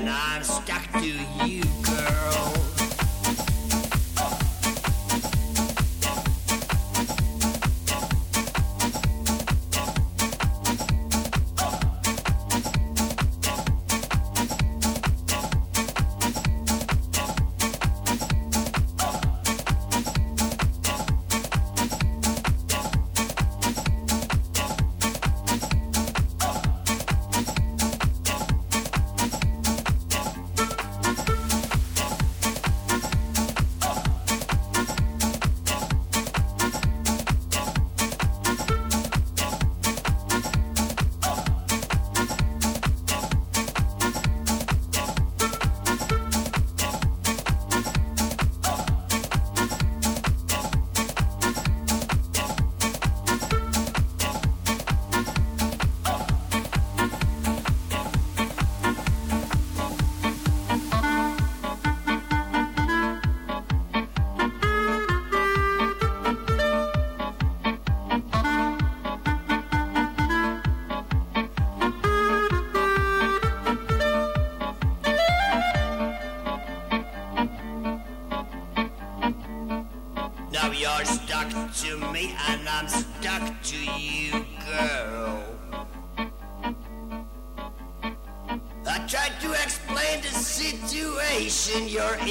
and I'm stuck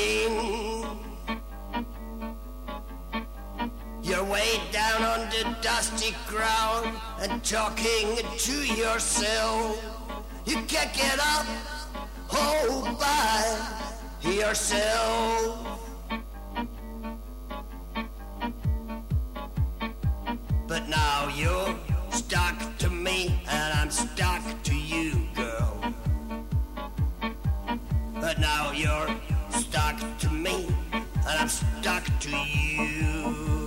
you're. You're way down on the dusty ground and talking to yourself. You can't get up, hold by yourself. But now you're stuck to me and I'm stuck to you, girl. But now you're stuck to me and I'm stuck to you.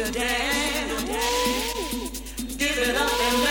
Wanna see you dance. Give it up and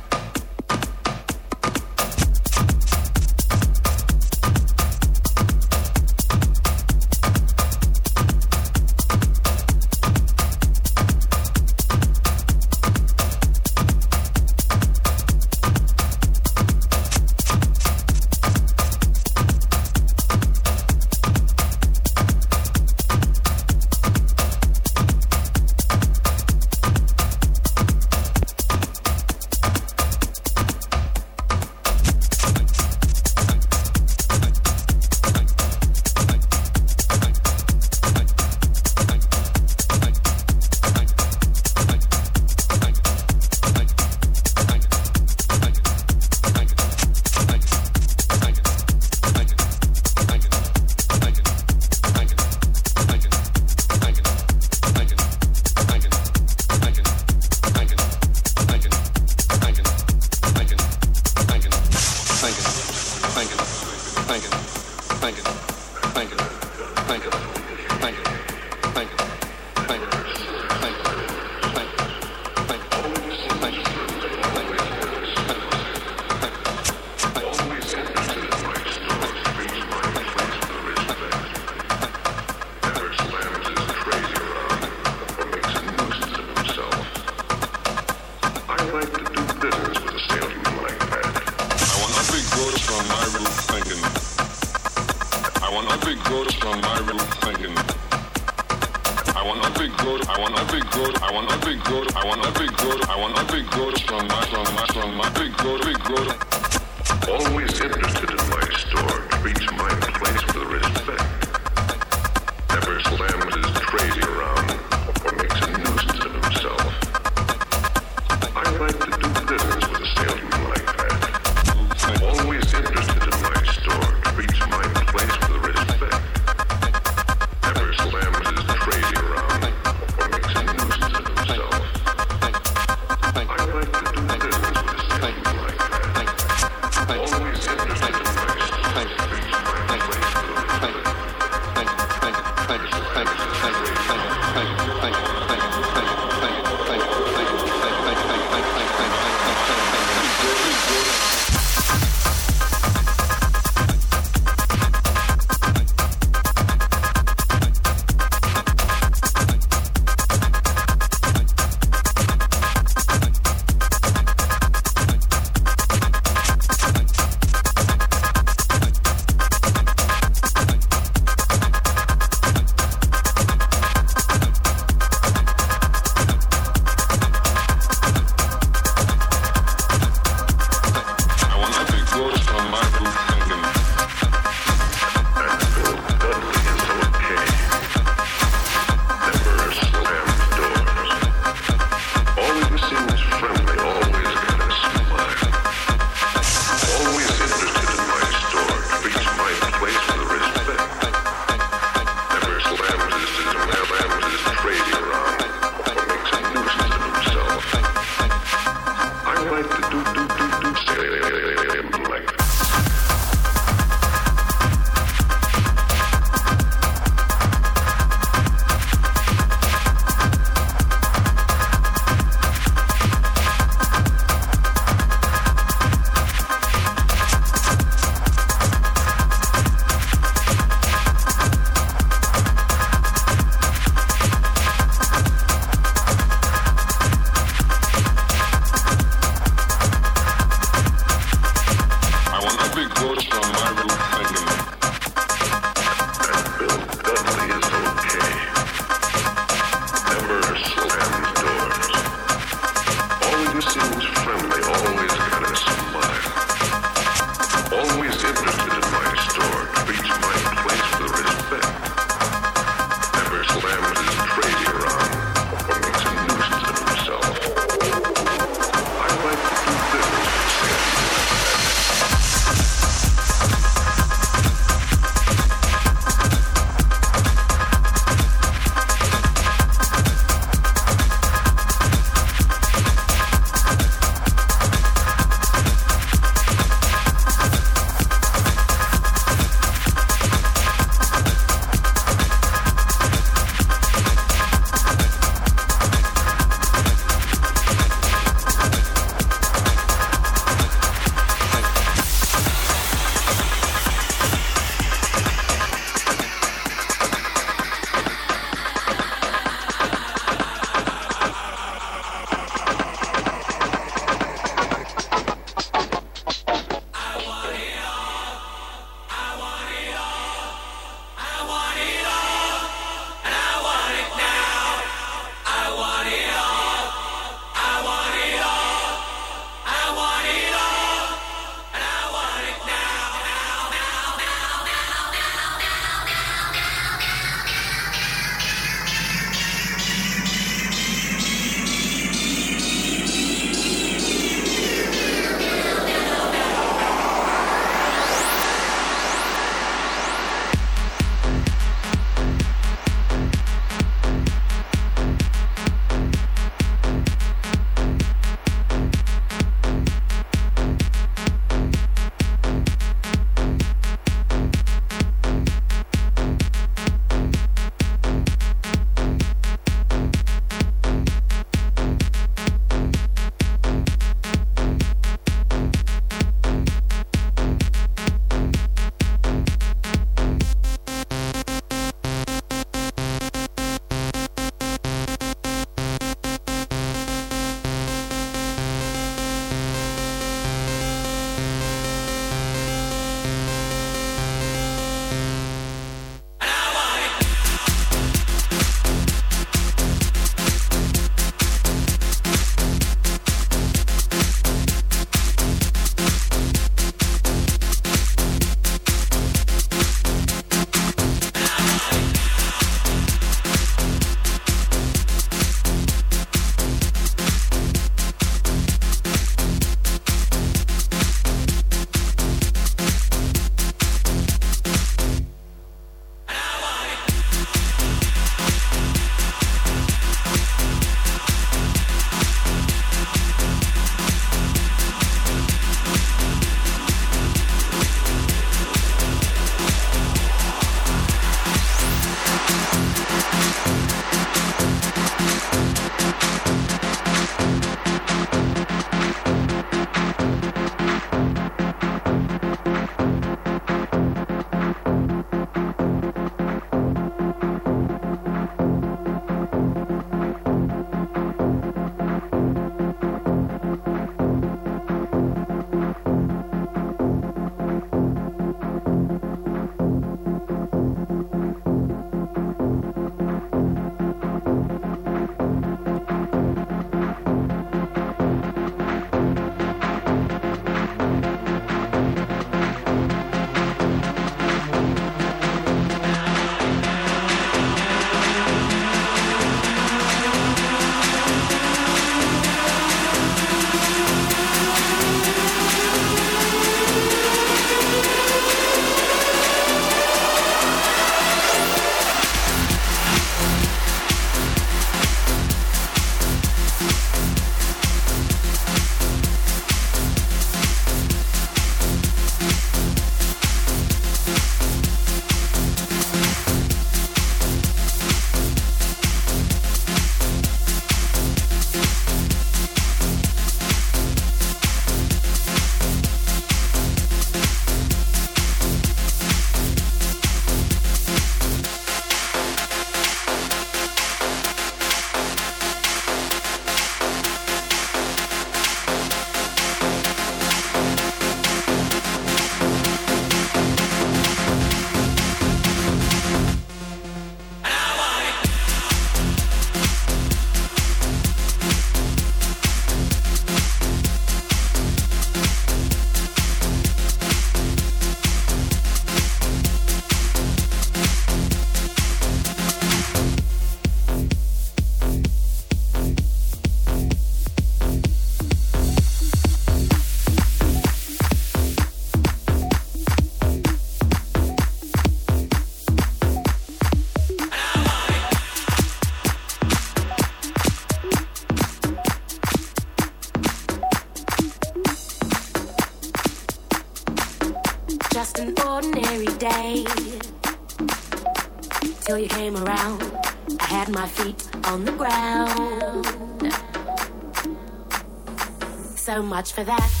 much for that.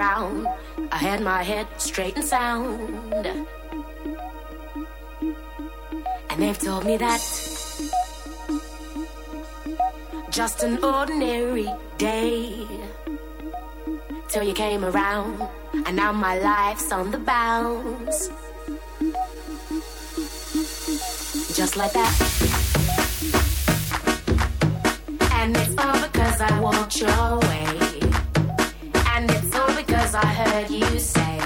Around, I had my head straight and sound. And they've told me that. Just an ordinary day. Till you came around, and now my life's on the bounce. Just like that. And it's all because I walked your way. Because I heard you say.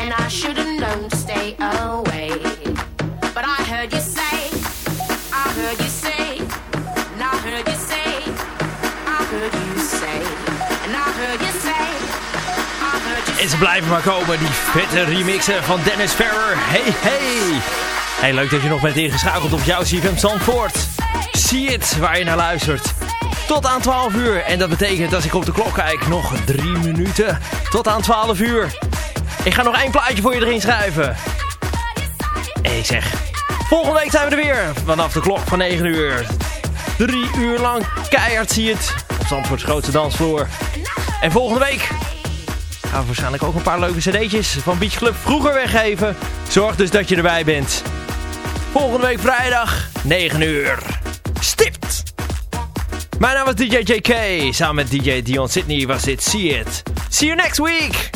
And I should have known to stay away. But I heard you say, I heard you say, and I heard you say, I heard you say, and I heard you say, I heard you En ze blijven maar komen, die vette remixen van Dennis Ferrer. Hey, hey! Hey, leuk dat je nog bent ingeschakeld op jouw CFM Zandvoort. Zie het waar je naar luistert. Tot aan 12 uur. En dat betekent, als ik op de klok kijk, nog drie minuten. Tot aan 12 uur. Ik ga nog één plaatje voor je erin schrijven. En ik zeg, volgende week zijn we er weer. Vanaf de klok van 9 uur. Drie uur lang keihard zie je het. Op Zandvoorts grootste dansvloer. En volgende week gaan we waarschijnlijk ook een paar leuke cd'tjes van Beach Club vroeger weggeven. Zorg dus dat je erbij bent. Volgende week vrijdag, 9 uur. Stipt! Mijn naam is DJ JK. Samen met DJ Dion Sydney was dit See It. See you next week!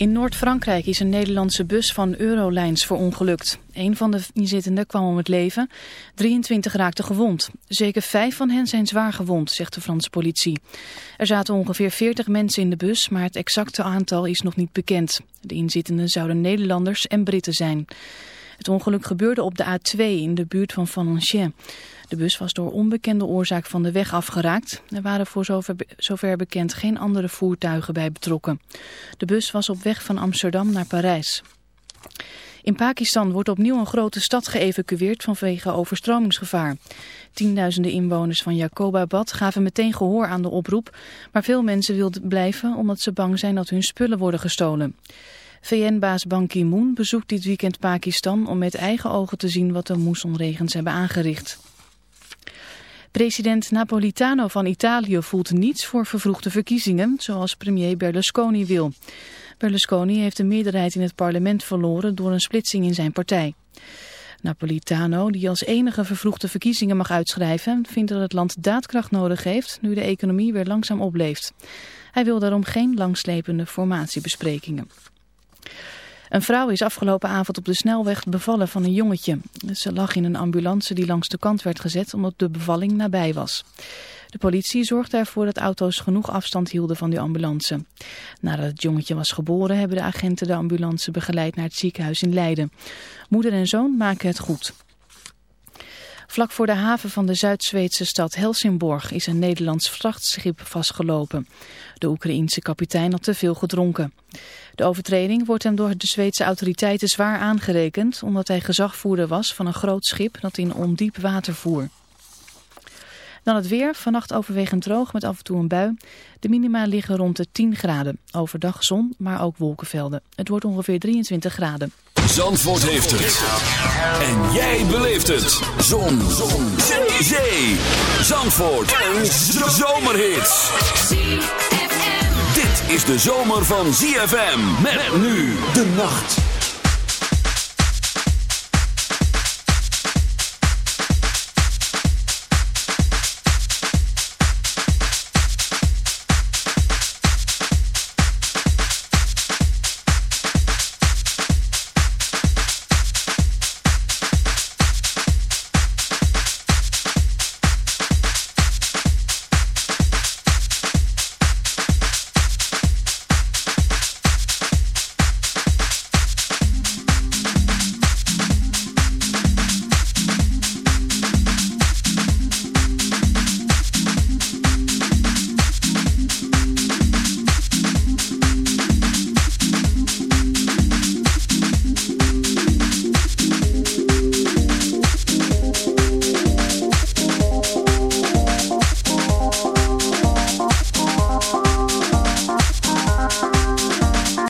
In Noord-Frankrijk is een Nederlandse bus van Eurolines verongelukt. Een van de inzittenden kwam om het leven, 23 raakten gewond. Zeker vijf van hen zijn zwaar gewond, zegt de Franse politie. Er zaten ongeveer 40 mensen in de bus, maar het exacte aantal is nog niet bekend. De inzittenden zouden Nederlanders en Britten zijn. Het ongeluk gebeurde op de A2 in de buurt van Valenciennes. De bus was door onbekende oorzaak van de weg afgeraakt. Er waren voor zover, zover bekend geen andere voertuigen bij betrokken. De bus was op weg van Amsterdam naar Parijs. In Pakistan wordt opnieuw een grote stad geëvacueerd vanwege overstromingsgevaar. Tienduizenden inwoners van Jacobabad gaven meteen gehoor aan de oproep, maar veel mensen wilden blijven omdat ze bang zijn dat hun spullen worden gestolen. VN-baas Ban Ki-moon bezoekt dit weekend Pakistan om met eigen ogen te zien wat de moessonregens hebben aangericht. President Napolitano van Italië voelt niets voor vervroegde verkiezingen, zoals premier Berlusconi wil. Berlusconi heeft de meerderheid in het parlement verloren door een splitsing in zijn partij. Napolitano, die als enige vervroegde verkiezingen mag uitschrijven, vindt dat het land daadkracht nodig heeft nu de economie weer langzaam opleeft. Hij wil daarom geen langslepende formatiebesprekingen. Een vrouw is afgelopen avond op de snelweg bevallen van een jongetje. Ze lag in een ambulance die langs de kant werd gezet omdat de bevalling nabij was. De politie zorgde ervoor dat auto's genoeg afstand hielden van die ambulance. Nadat het jongetje was geboren hebben de agenten de ambulance begeleid naar het ziekenhuis in Leiden. Moeder en zoon maken het goed. Vlak voor de haven van de Zuid-Zweedse stad Helsingborg is een Nederlands vrachtschip vastgelopen. De Oekraïense kapitein had te veel gedronken. De overtreding wordt hem door de Zweedse autoriteiten zwaar aangerekend... omdat hij gezagvoerder was van een groot schip dat in ondiep water voer. Dan het weer, vannacht overwegend droog met af en toe een bui. De minima liggen rond de 10 graden. Overdag zon, maar ook wolkenvelden. Het wordt ongeveer 23 graden. Zandvoort heeft het. En jij beleeft het. Zon. Zon. Zee. Zee. Zandvoort. Een zomerhit. Dit is de zomer van ZFM. Met nu de nacht.